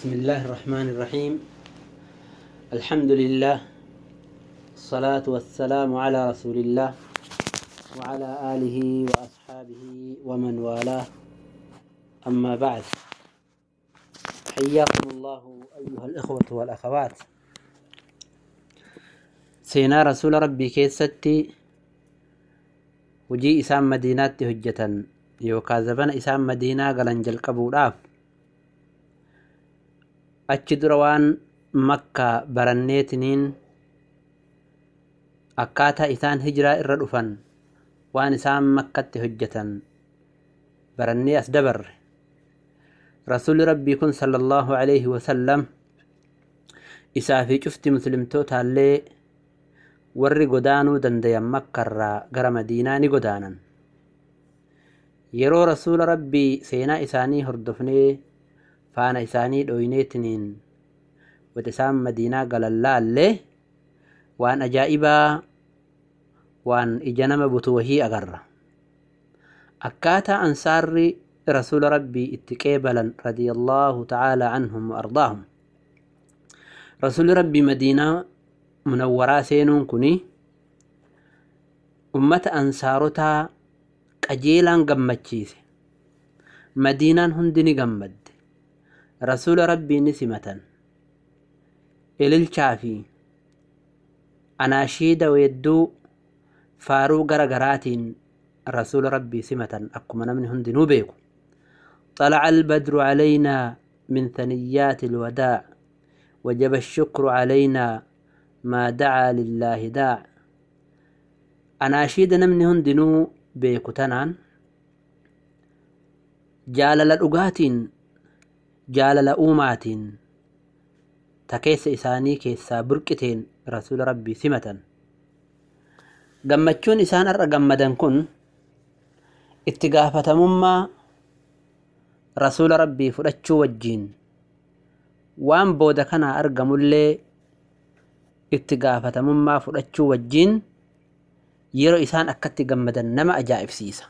بسم الله الرحمن الرحيم. الحمد لله. الصلاة والسلام على رسول الله وعلى آله وأصحابه ومن والاه. أما بعد. حياكم الله أيها الإخوة والأخوات. سينا رسول ربي كيستي. وجي إسام مدينات هجة يوكا زبن إسام مدينة قلن جلقبو achi dura waan makka baranneetiniin akkaataa isaan hijiraa irra dhufan waan isaan makkatti hojjetan barannee as dabarre rasuulli rabbii kun sallallahu alaihi wasallam isaa fi cufti muslimtootaallee warri godaanuu dandayan makkarraa gara madiinaa ni godaanan yeroo rasuula rabbii seenaa isaanii hordofnee فانا اساني دوينيتنين وتسام مدينة قال الله اللي وان اجائبا وان اجنم بطوهي اغرر اكاتا انساري رسول ربي اتكيبلا رضي الله تعالى عنهم وارضاهم رسول ربي مدينة منورا سينون كني أمة أنصارتها قجيلا قمت شيسي مدينة هندني قمت رسول ربي نسمة. إلى الشافي أنا شيدا ويدو فارو غرغرات رسول ربي سمة. أقمنا من هند نوبيك طلع البدر علينا من ثنيات الوداع. وجب الشكر علينا ما دعا لله داع. أنا شيدا من هند نوبيك تنان. جال للأقاتين jaalala uumaatiin ta keessa isaanii keessaa burqiteen rasuula rabbii simatan gammachuun isaan har'a gammadan kun itti gaafatamummaa rasuula rabbii fudhachuu wajjiin waan booda kanaa argamullee itti gaafatamummaa fudhachuu wajjiin yeroo isaan akkatti gammadan nama ajaa'ibsiisa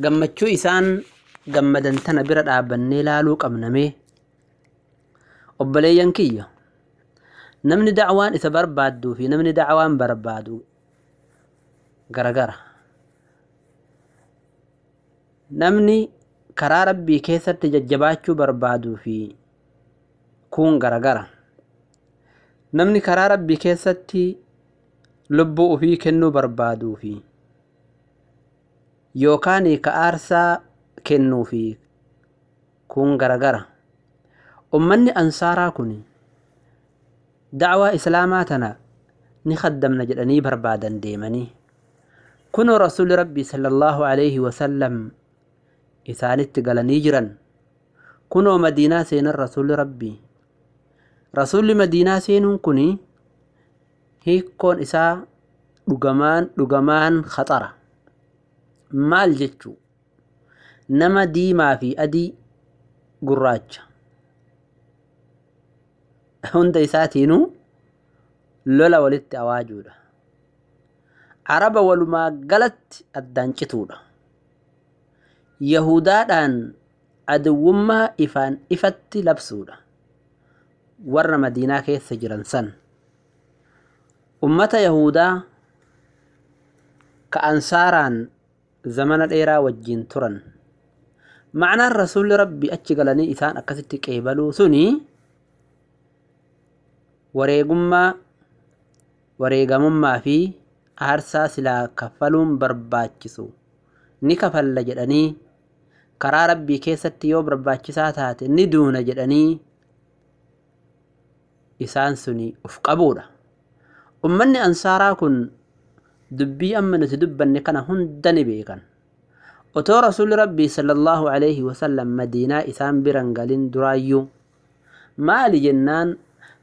gammachuu isaan gammadan tana bira dhaabannee laaluu qabnamee obboleeyyan kiyya namni dacwaan isa barbaadduu fi namni dacwaan barbaadu garagara namni karaa rabbii keessatti jajjabaachuu barbaaduu fi kun garagara namni karaa rabbii keessatti lubbuu ufii kennuu barbaaduu fi yookaan ka aarsaa kennuu fi kun garagara. Ummanni ansaaraa kun dacwaa islaamaa tana ni kaddamna jedhanii barbaadan deemanii kunoo rasuuli rabbii sallallahu alaihi wasallam isaanitti galanii jiran. Kunoo madiinaa seenan rasuuli rabbii rasuulli madiinaa seenuun kun hiikkoon isaa dhugamaan dhugamaan khaxara maal jechuu nama diimaa fi adii gurraacha. Hunda isaatiinuu lola walitti awaajuudha. Araba walumaa galatti addaan cituudha. Yahudaadhaan aduwwummaa ifaan ifatti labsuudha. Warra madiinaa keessa jiran san ummata yahudaa ka ansaaraan zamana dheeraa wajjiin turan ma'anaan rasuulli rabbi achi galanii isaan akkasitti qeebaluu suni wareegummaa wareegamummaa fi aarsaa silaa kaffaluun barbaachisu. Ni kafalla jedhanii karaa rabbii keessatti yoo barbaachisaa taate ni duuna jedhanii isaan suni uf qabuudha. Ummanni ansaaraa kun dubbii amma nuti dubbanne kana hunda ni beekan أتو رسول ربي صلى الله عليه وسلم مدينة إثام برنغالين درايو. ما لجنان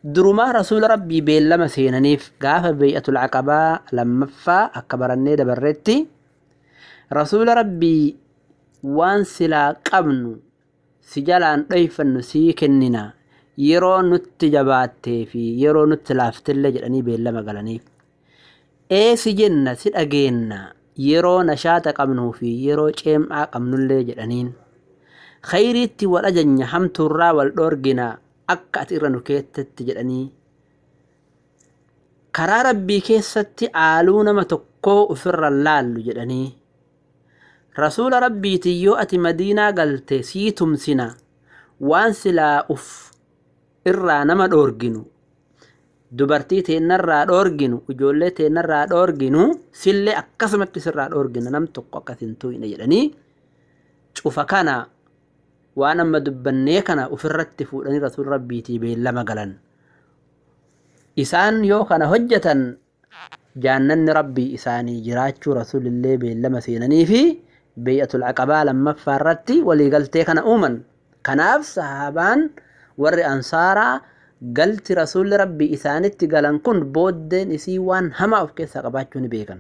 درما رسول ربي بيلا مسينانيف قافة بيئة العقباء لمفا أكبرني دبرتي رسول ربي وانسلا قبن سجلان ريفن نسيكننا يرو نتجبات في يرو نتلافت اللجل أني بيلا مغلانيف اي سجن سيد أغينا yeroo nashaata qabnuu fi yeroo ceem'aa qabnullee jedhaniin khayriitti wal ajajna hamtuurraa wal dhoorgina akka ati irra nu keettetti jedhanii karaa rabbii keessatti aaluu nama tokkoo ofirra laallu jedhanii rasuula rabbiitiin yoo ati madiinaa galte sii tumsina waan silaa uf irraa nama dhoorginu dubartii teennarraa dhoorginu ijoollee teennarraa dhoorginu sillee akkasumatti sirraa dhoorgina nam tokko akkas hin tuyne jedhanii cufa kana waan amma dubbannee kana ofirratti fuudhanii rasuula rabbiitii beellama galan isaan yoo kana hojjetan jaannanni rabbii isaanii jiraachuu rasuulillee beellama seenanii fi beeyyatul aqabaa lammaffaa irratti waliigaltee kana uuman kanaaf sahaabaan warri ansaaraa قلت رسول ربي إثانت قلن كن بود نسيوان هما أوف كيسا قبات جوني بيغن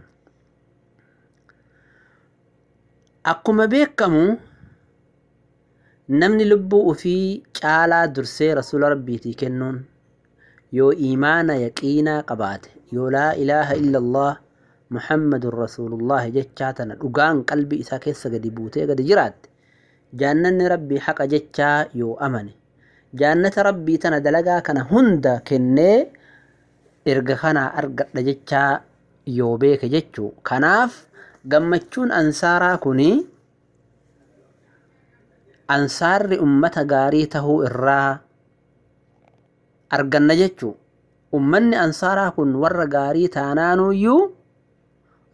أقو ما بيكمو نمني لبو أفي چالا درسي رسول ربي تي كنون يو إيمان يكينا قبات يو لا إله إلا الله محمد رسول الله جتشاتنا لقان قلبي إساكيسا قدي بوتي قدي جرات جانن ربي حق جتشا يو أمني jaannata rabbii tana dalagaa kana hunda kennee erga kanaa argadha jechaa yoo beeke jechuu. Kanaaf gammachuun ansaaraa kuni ansaarri ummata gaarii tahuu irraa arganna jechuu. Ummanni ansaaraa kun warra gaarii taanaanuyyuu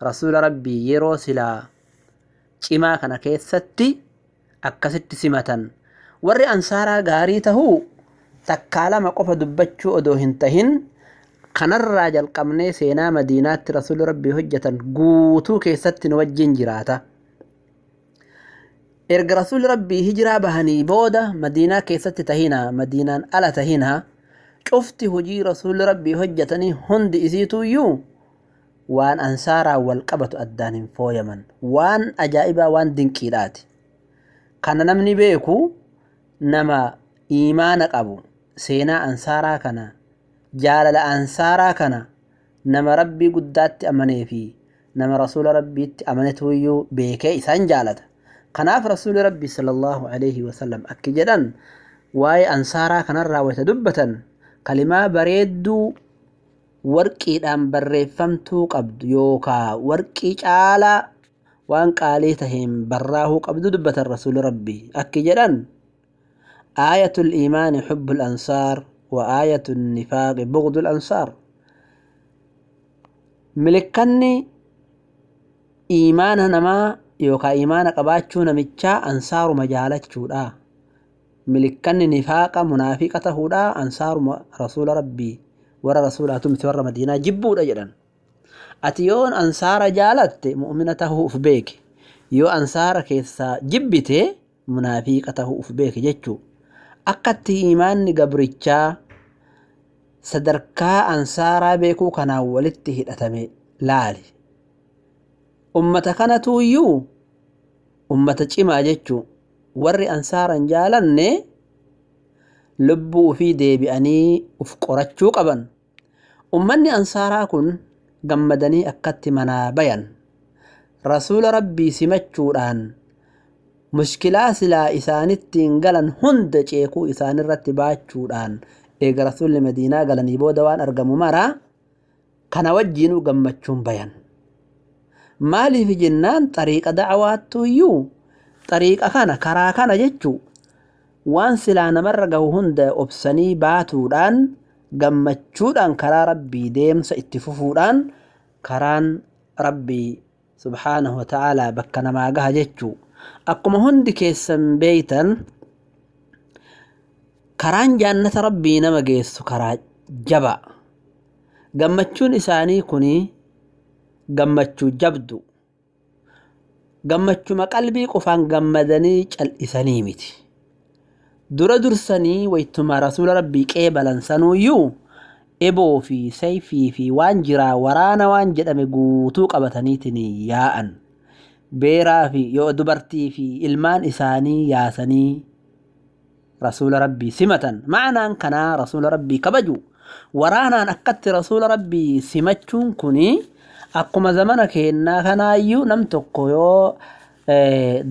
rasuula rabbii yeroo silaa cimaa kana keessatti akkasitti simatan warri ansaaraa gaarii tahuu takkaa lama qofa dubbachuu odoo hin tahin kanarraa jalqabnee seenaa madiinaatti rasuula rabbii hojjetan guutuu keessatti nu wajjin jiraata. Erga rasuulli rabbii hijiraa bahanii booda madiinaa keessatti tahina madiinaan ala tahina cufti hojii rasuulli rabbii hojjetanii hundi isiituyyuu waan ansaaraan wal qabatu addaan hin fooyaman waan ajaa'ibaa waan dinqiidhaati. Kana namni beeku nama iimaana qabu seenaa ansaaraa kana jaalala ansaaraa kana nama rabbii guddaatti amanee fi nama rasuula rabbiitti amanetuyyuu beekee isaan jaalata. Kanaaf rasuuli rabbii sallallahu alaihi wasallam akki jedhan waa'ee ansaaraa kanarraa wayita dubbatan kalimaa bareedduu warqiidhaan barreeffamtuu qabdu yookaa warqii caalaa waan qaalii taheen barraahuu qabdu dubbatan rasuuli rabbii akki jedhan آية الإيمان حب الأنصار وآية النفاق بغض الأنصار. ملكني إيمانا نما يوكا إيمانا قباتشو نمتشا أنصار مجالتشو لا ملكني نفاق منافقته لا أنصار رسول ربي. ورا رسول أتم ثور مدينة جبو رجلا أتيون أنصار جالت مؤمنته في بيك. يو أنصار كيسا جبته منافقته في بيك جتشو. Jechuu. Akkatti iimaanni gabrichaa sadarkaa ansaaraa beekuu kanaan walitti hidhatame laali. Ummata kanatu iyyuu ummata cimaa jechuu warri ansaaran jaalanne lubbuu ufii deebi'anii uf qorachuu qaban. Ummanni ansaaraa kun gammadanii akkatti manaa bayan. Rasuula rabbii simachuudhaan mushkilaa silaa isaanittiin galan hunda ceekuu isaanirratti baachuudhaan eega rasuulli madiinaa galanii booda waan argamu maraa kana wajjiinuu gammachuun bayan. maaliif jennaan xariiqa dacwaattu iyyuu xariiqa kana karaa kana jechuu waan silaa namarra gahu hunda obsanii baatuudhaan gammachuudhaan karaa rabbii deemsa itti fufuudhaan karaan rabbii subhaanahu wa ta'aalaa bakka namaa gaha jechuu akkuma hundi keessan beeytan karaan jaannata rabbii nama geessu karaa jaba gammachuun isaanii kunii gammachuu jabdu gammachuma qalbii qofaan gammadanii cal'isanii miti dura dursanii waytuma rasuula rabbii qeebalan sanuuyyuu eboo fi sayfii fi waan jiraa waraana waan jedhame guutuu qabataniitiin yaa'an beeraa fi yoo dubartii fi ilmaan isaanii yaasanii rasuula rabbii simatan. Ma'anaan kanaa rasuula rabbii kabaju. Waraanaan akkatti rasuula rabbii simachuun kunii akkuma zamana keennaa kanaayyuu nam tokko yoo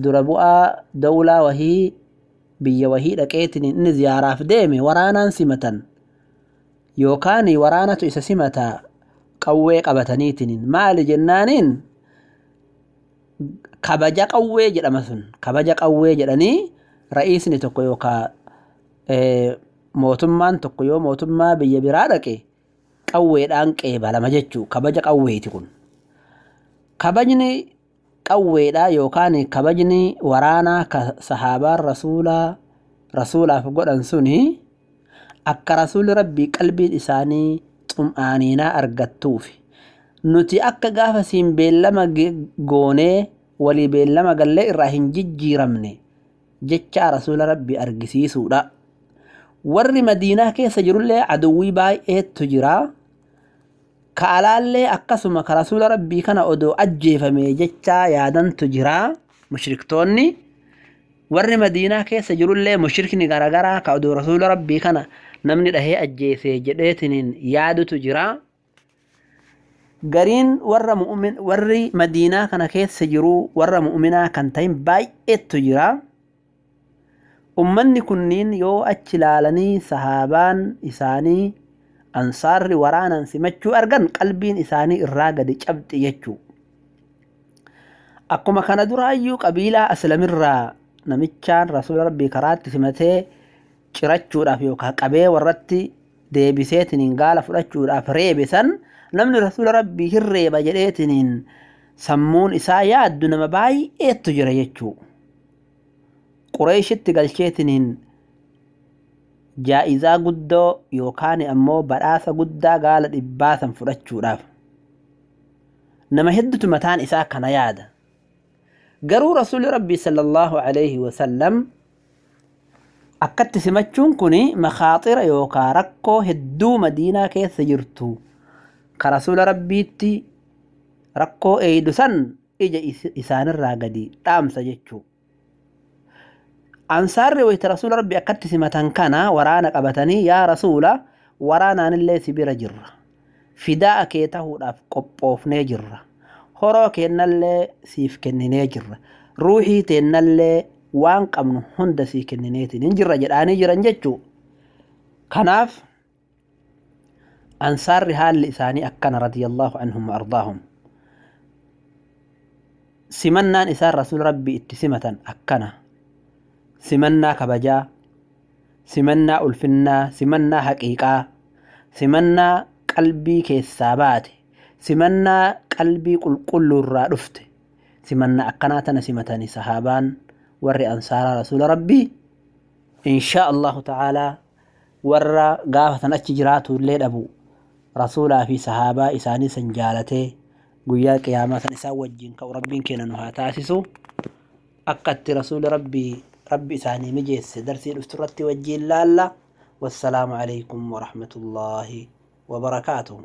dura bu'aa dawlaa wahii biyya wahii dhaqeetiin inni ziyaaraaf deeme waraanaan simatan yookaan waraanatu isa simata qawwee qabataniitiin maali jennaaniin kabaja qawwee jedhama sun. Kabaja qawwee jedhanii ra'iisni tokko yookaan mootummaan tokko yoo mootummaa biyya biraa dhaqe qawweedhaan qeebalama jechuu kabaja qawweeti kun. Kabajni qawweedhaa yookaan kabajni waraanaa ka sahaabaan rasuulaa rasuulaaf godhan suni akka rasuulli rabbii qalbiin isaanii xum'aaniinaa argattuufi nuti akka gaafa siin beellama goonee walii beellama gallee irraa hin jijjiiramne jecha rasuula rabbii argisiisuudha. Warri madiinaa keessa jirullee aduwwii baay'eetu jira. Ka alaallee akkasuma ka rasuula rabbii kana odoo ajjeefame jecha yaadantu jira mushriktoonni. Warri madiinaa keessa jirullee mushrikni garaagaraa ka odoo rasuula rabbii kana namni dhahee ajjeese jedheetiin yaadutu jira. Gariin warra warri madiinaa kana keessa jiru warra mu'minaa kan ta'in baay'eetu jira. Ummanni kunniin yoo achi ilaalanii sahaabaan isaanii ansaarri waraanaan simachuu argan qalbiin isaanii irraa gadi cabxi jechuu. Akkuma kana duraayyuu qabiilaa aslamirraa namichaan rasuula rabbii karaatti simatee cirachuudhaaf yookaan qabee warratti deebiseetiniin gaala fudhachuudhaaf reebe san namni rasuula rabbii hin reeba jedheetiniin sammuun isaa yaaddu nama baay'eetu jira jechuu. Qureeshitti galcheetiniin jaa'izaa guddoo yookaan ammoo badhaasa guddaa gaala dhibbaa san fudhachuudhaaf. Nama hedduutu mataan isaa kana yaada. Garuu rasuulli rabbii sallallahu alaihi wasallam akkatti simachuun kun makaaxira yookaan rakkoo hedduu madiinaa keessa jirtu ka rasuula rabbiitti rakkoo eeydu san ija isaanirraa gadi dhaamsa jechuu. Ansaarri wayita rasuula rabbi akkatti simatan kana waraana qabatanii yaa rasuula waraanaanillee si bira jirra. Fidaa kee tahuudhaaf qophoofnee jirra. Horoo keennallee siif kenninee jirra. Ruuxii teennallee waan qabnu hunda sii kennineetiin hin jirra jedhaanii jiran jechuu. Kanaaf ansaarri haalli isaanii akkana radiyallahu anhum wa ardaahum. Simannaan isaan rasuula rabbii itti simatan akkana. simannaa kabajaa, simannaa ulfinnaa, simannaa haqiiqaa, simannaa qalbii keessaa baate, simannaa qalbii qulqulluurraa dhufte, simannaa akkanaa tana simatanii sahaabaan warri ansaaraa rasuula rabbii inshaa Allahu ta'aalaa warra gaafa san achi jiraatu illee dhabu رسولا في صحابة إساني سنجالته قويا قياما سنسا وجين كو ربين كينا نها تاسسو أقدت رسول ربي ربي إساني مجيس درسي الأسترات وجين لالا والسلام عليكم ورحمة الله وبركاته